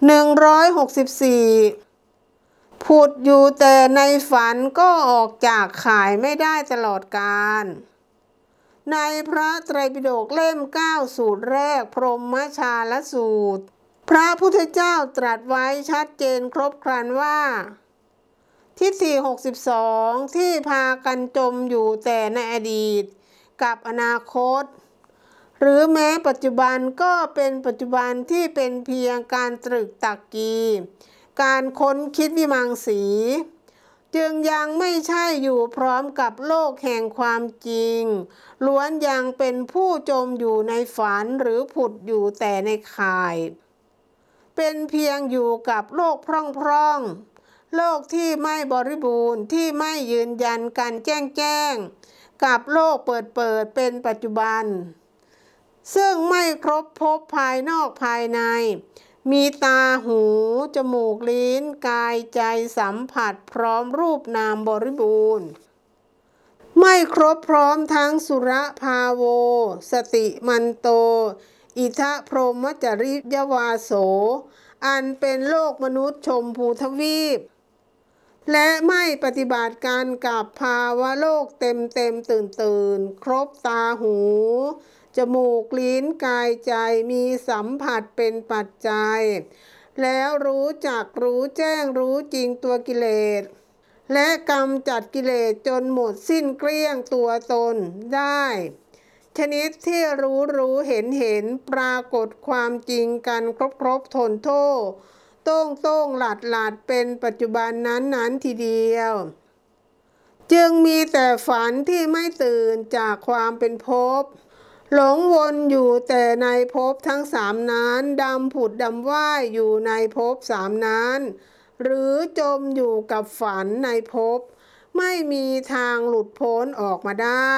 164 ผุดอยู่แต่ในฝันก็ออกจากขายไม่ได้ตลอดกาลในพระไตรปิฎกเล่ม 9 สูตรแรกพรหมชาลสูตร พระพุทธเจ้าตรัสไว้ชัดเจนครบครันว่าทิฏฐิ62ที่พากันจมอยู่แต่ในอดีต กับอนาคต หรือแม้ปัจจุบันก็เป็นปัจจุบันที่เป็นเพียงการตรึกตักกี การค้นคิดวิมังสี จึงยังไม่ใช่อยู่พร้อมกับโลกแห่งความจริง ล้วนยังเป็นผู้จมอยู่ในฝันหรือผุดอยู่แต่ในข่าย เป็นเพียงอยู่กับโลกพร่องๆ โลกที่ไม่บริบูรณ์ที่ไม่ยืนยันกันแจ้งแจ้งกับโลกเปิดเปิดเป็นปัจจุบัน ซึ่งไม่ครบพบภายนอกภายใน มีตาหู จมูกลิ้น กายใจสัมผัสพร้อมรูปนามบริบูรณ์ ไม่ครบพร้อมทั้งสุรภาโว สติมันโต อิทะพรหมจริยวาโส อันเป็นโลกมนุษย์ชมพูทวีป และไม่ปฏิบัติการกับภาวะโลกเต็มเต็มตื่นตื่น ครบตาหู จมูกลิ้นกายใจมีสัมผัสเป็นปัจจัย แล้วรู้จักรู้แจ้งรู้จริงตัวกิเลสและกำจัดกิเลสจนหมดสิ้นเกลี้ยงตัวตนได้ ชนิดที่รู้รู้เห็นเห็นปรากฏความจริงกันครบครบทนโทษโต้งโต้งหลัดหลัดเป็นปัจจุบันนั้นนั้นทีเดียว จึงมีแต่ฝันที่ไม่ตื่นจากความเป็นภพ หลงวนอยู่แต่ในภพทั้งสามนั้นดำผุดดำว่ายอยู่ในภพสามนั้น หรือจมอยู่กับฝันในภพไม่มีทางหลุดพ้นออกมาได้